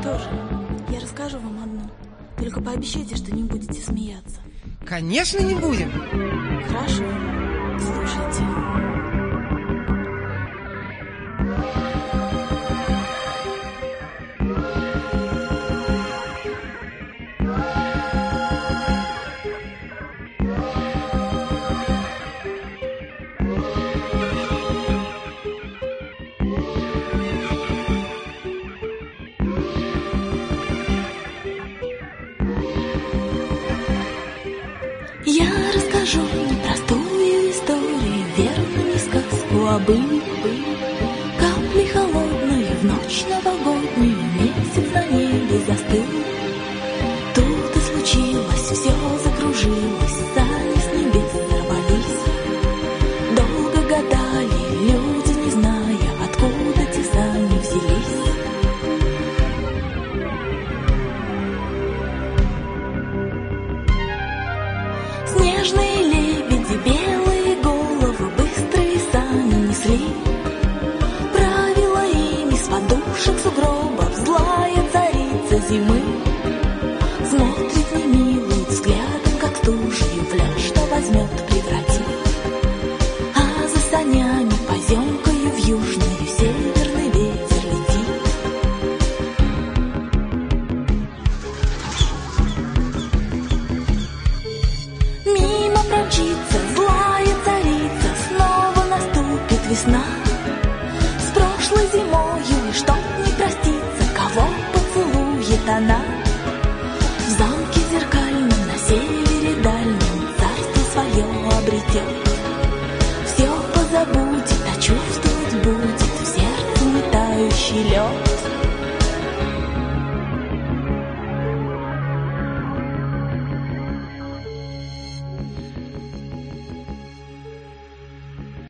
что же, я расскажу вам одну. Только пообещайте, что не будете смеяться. Конечно, не будем. Хорошо, слушайте. Я расскажу непростую историю, верно не сказку, а быль. Капли холодные в ночь новогоднюю, месяц на Снежные лебеди, белые головы, быстрые сани несли. Правила им из подушек сугробов злая царица зимы. Смотрит не милым взглядом, как стужью пляж, что возьмет превратит. А за санями поземка весна. С прошлой зимою, и чтоб не проститься Кого поцелует она. В замке зеркальном, на севере дальнем Царство свое обретет. Все позабудет, а чувствовать будет В сердце не тающий лед.